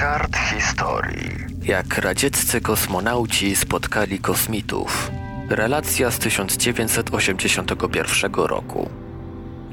kart historii. Jak radzieccy kosmonauci spotkali kosmitów. Relacja z 1981 roku.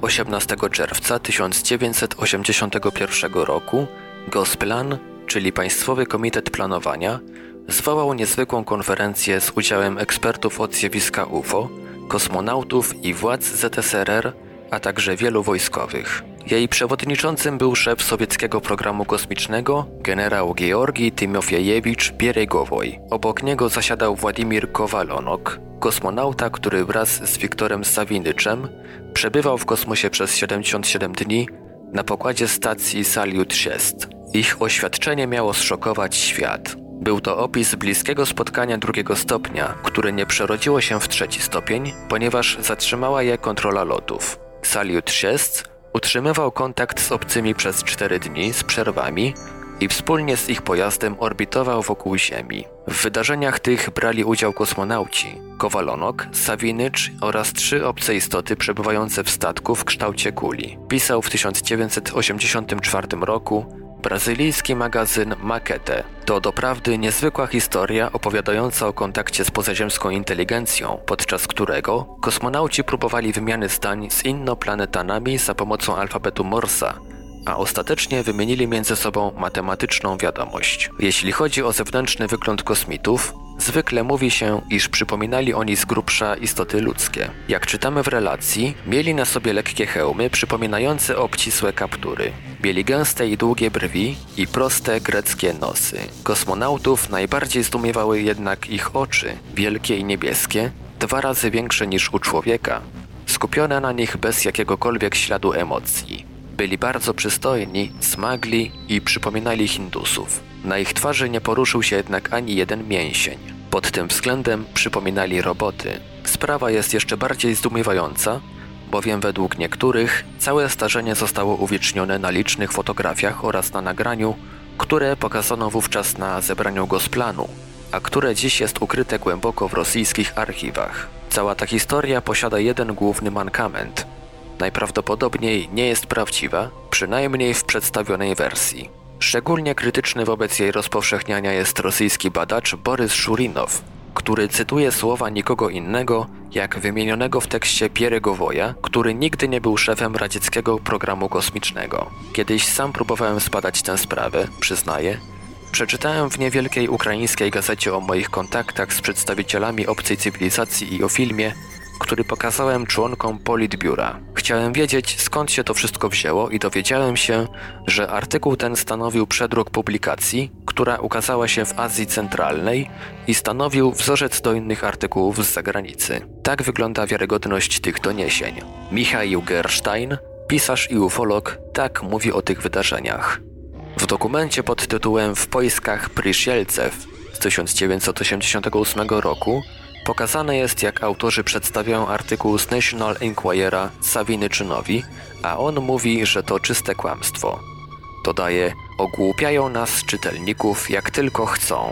18 czerwca 1981 roku Gosplan, czyli Państwowy Komitet Planowania, zwołał niezwykłą konferencję z udziałem ekspertów od zjawiska UFO, kosmonautów i władz ZSRR, a także wielu wojskowych. Jej przewodniczącym był szef sowieckiego programu kosmicznego, generał Georgi Tymofiejewicz Bieregowoj. Obok niego zasiadał Władimir Kowalonok, kosmonauta, który wraz z Wiktorem Sawinyczem przebywał w kosmosie przez 77 dni na pokładzie stacji Salyut 6. Ich oświadczenie miało zszokować świat. Był to opis bliskiego spotkania drugiego stopnia, które nie przerodziło się w trzeci stopień, ponieważ zatrzymała je kontrola lotów. Salyut 6 utrzymywał kontakt z obcymi przez 4 dni z przerwami i wspólnie z ich pojazdem orbitował wokół Ziemi. W wydarzeniach tych brali udział kosmonauci Kowalonok, Sawinycz oraz trzy obce istoty przebywające w statku w kształcie kuli. Pisał w 1984 roku brazylijski magazyn Makete. To doprawdy niezwykła historia opowiadająca o kontakcie z pozaziemską inteligencją, podczas którego kosmonauci próbowali wymiany zdań z innoplanetanami za pomocą alfabetu Morsa, a ostatecznie wymienili między sobą matematyczną wiadomość. Jeśli chodzi o zewnętrzny wygląd kosmitów, zwykle mówi się, iż przypominali oni z grubsza istoty ludzkie. Jak czytamy w relacji, mieli na sobie lekkie hełmy przypominające obcisłe kaptury. Mieli gęste i długie brwi i proste greckie nosy. Kosmonautów najbardziej zdumiewały jednak ich oczy, wielkie i niebieskie, dwa razy większe niż u człowieka, skupione na nich bez jakiegokolwiek śladu emocji. Byli bardzo przystojni, smagli i przypominali Hindusów. Na ich twarzy nie poruszył się jednak ani jeden mięsień. Pod tym względem przypominali roboty. Sprawa jest jeszcze bardziej zdumiewająca, bowiem według niektórych całe starzenie zostało uwiecznione na licznych fotografiach oraz na nagraniu, które pokazano wówczas na zebraniu Gosplanu, a które dziś jest ukryte głęboko w rosyjskich archiwach. Cała ta historia posiada jeden główny mankament – najprawdopodobniej nie jest prawdziwa, przynajmniej w przedstawionej wersji. Szczególnie krytyczny wobec jej rozpowszechniania jest rosyjski badacz Borys Szurinow, który cytuje słowa nikogo innego jak wymienionego w tekście Pieregowoja, który nigdy nie był szefem radzieckiego programu kosmicznego. Kiedyś sam próbowałem zbadać tę sprawę, przyznaję. Przeczytałem w niewielkiej ukraińskiej gazecie o moich kontaktach z przedstawicielami obcej cywilizacji i o filmie, który pokazałem członkom Politbiura. Chciałem wiedzieć, skąd się to wszystko wzięło i dowiedziałem się, że artykuł ten stanowił przedruk publikacji, która ukazała się w Azji Centralnej i stanowił wzorzec do innych artykułów z zagranicy. Tak wygląda wiarygodność tych doniesień. Michał Gerstein, pisarz i ufolog, tak mówi o tych wydarzeniach. W dokumencie pod tytułem W poiskach Pryszielcew z 1988 roku Pokazane jest, jak autorzy przedstawiają artykuł z National Enquirera Sawinyczynowi, a on mówi, że to czyste kłamstwo. Dodaje, ogłupiają nas czytelników jak tylko chcą.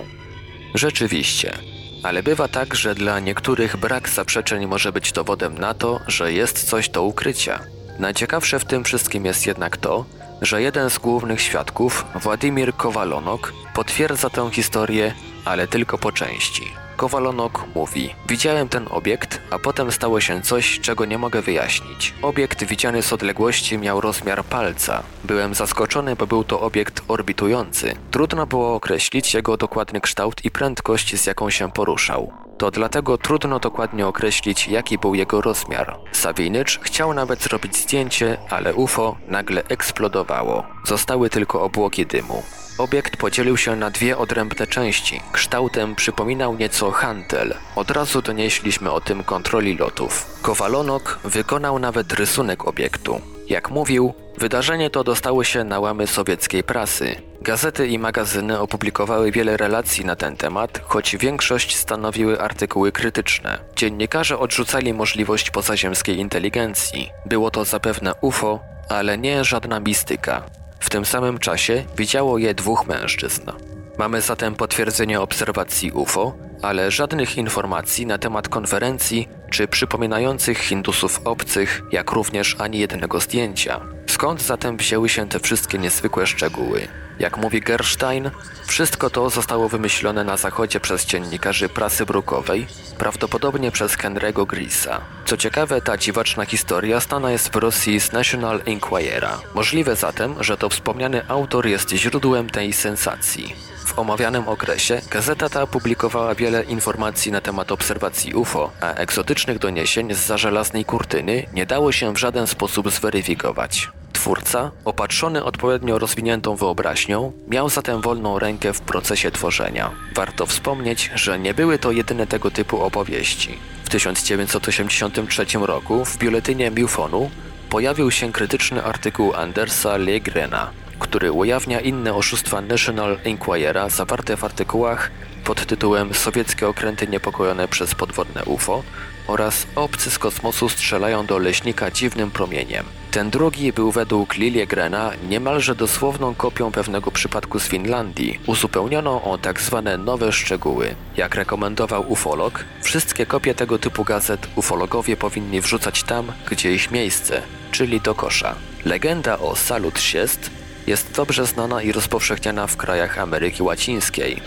Rzeczywiście, ale bywa tak, że dla niektórych brak zaprzeczeń może być dowodem na to, że jest coś do ukrycia. Najciekawsze w tym wszystkim jest jednak to, że jeden z głównych świadków, Władimir Kowalonok, potwierdza tę historię, ale tylko po części. Kowalonok mówi: Widziałem ten obiekt, a potem stało się coś, czego nie mogę wyjaśnić. Obiekt widziany z odległości miał rozmiar palca. Byłem zaskoczony, bo był to obiekt orbitujący. Trudno było określić jego dokładny kształt i prędkość, z jaką się poruszał. To dlatego trudno dokładnie określić, jaki był jego rozmiar. Sawinycz chciał nawet zrobić zdjęcie, ale UFO nagle eksplodowało. Zostały tylko obłoki dymu. Obiekt podzielił się na dwie odrębne części. Kształtem przypominał nieco hantel. Od razu donieśliśmy o tym kontroli lotów. Kowalonok wykonał nawet rysunek obiektu. Jak mówił, wydarzenie to dostało się na łamy sowieckiej prasy. Gazety i magazyny opublikowały wiele relacji na ten temat, choć większość stanowiły artykuły krytyczne. Dziennikarze odrzucali możliwość pozaziemskiej inteligencji. Było to zapewne UFO, ale nie żadna mistyka. W tym samym czasie widziało je dwóch mężczyzn. Mamy zatem potwierdzenie obserwacji UFO, ale żadnych informacji na temat konferencji czy przypominających Hindusów obcych, jak również ani jednego zdjęcia. Skąd zatem wzięły się te wszystkie niezwykłe szczegóły? Jak mówi Gerstein, wszystko to zostało wymyślone na zachodzie przez dziennikarzy prasy brukowej, prawdopodobnie przez Henry'ego Grisa. Co ciekawe, ta dziwaczna historia znana jest w Rosji z National Enquirera. Możliwe zatem, że to wspomniany autor jest źródłem tej sensacji. W omawianym okresie gazeta ta publikowała wiele informacji na temat obserwacji UFO, a egzotycznych doniesień z za żelaznej kurtyny nie dało się w żaden sposób zweryfikować. Twórca, opatrzony odpowiednio rozwiniętą wyobraźnią, miał zatem wolną rękę w procesie tworzenia. Warto wspomnieć, że nie były to jedyne tego typu opowieści. W 1983 roku w biuletynie Mufonu pojawił się krytyczny artykuł Andersa Legrena, który ujawnia inne oszustwa National Enquirera zawarte w artykułach pod tytułem Sowieckie okręty niepokojone przez podwodne UFO oraz Obcy z kosmosu strzelają do leśnika dziwnym promieniem. Ten drugi był według Liljegrena niemalże dosłowną kopią pewnego przypadku z Finlandii, uzupełnioną o tak zwane nowe szczegóły. Jak rekomendował ufolog, wszystkie kopie tego typu gazet ufologowie powinni wrzucać tam, gdzie ich miejsce, czyli do kosza. Legenda o Salut Siest jest dobrze znana i rozpowszechniana w krajach Ameryki Łacińskiej,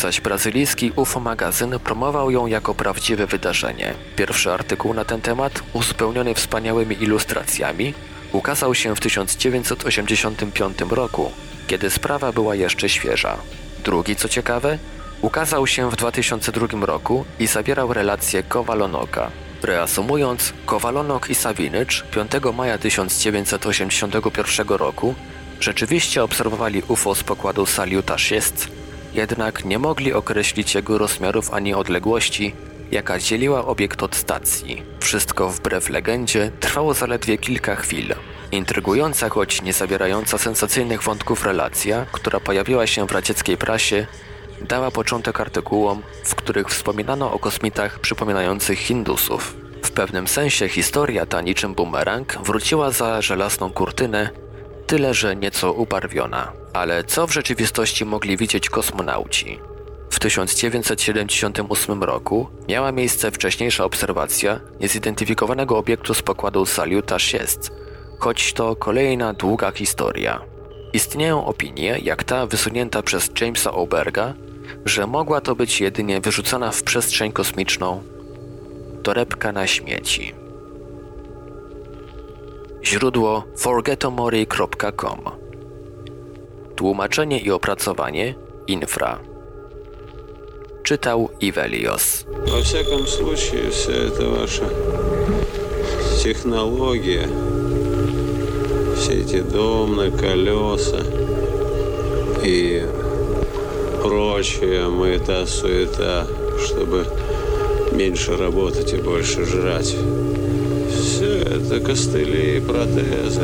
zaś brazylijski UFO magazyn promował ją jako prawdziwe wydarzenie. Pierwszy artykuł na ten temat, uzupełniony wspaniałymi ilustracjami, ukazał się w 1985 roku, kiedy sprawa była jeszcze świeża. Drugi, co ciekawe, ukazał się w 2002 roku i zawierał relację Kowalonoka. Reasumując, Kowalonok i Sawinycz 5 maja 1981 roku rzeczywiście obserwowali UFO z pokładu Salyuta jest, jednak nie mogli określić jego rozmiarów ani odległości, jaka dzieliła obiekt od stacji. Wszystko wbrew legendzie trwało zaledwie kilka chwil. Intrygująca, choć nie zawierająca sensacyjnych wątków relacja, która pojawiła się w radzieckiej prasie, dała początek artykułom, w których wspominano o kosmitach przypominających Hindusów. W pewnym sensie historia ta niczym bumerang wróciła za żelazną kurtynę, tyle że nieco ubarwiona. Ale co w rzeczywistości mogli widzieć kosmonauci? W 1978 roku miała miejsce wcześniejsza obserwacja niezidentyfikowanego obiektu z pokładu Salyuta 6, choć to kolejna długa historia. Istnieją opinie, jak ta wysunięta przez Jamesa Oberga, że mogła to być jedynie wyrzucona w przestrzeń kosmiczną torebka na śmieci. Źródło forgetomori.com Tłumaczenie i opracowanie Infra Czytał Ivelios Во всяком случае, вся эта ваша технология, все эти домны, колеса и прочая мыта-суета, чтобы меньше работать и больше жрать. Все это костыли и протезы.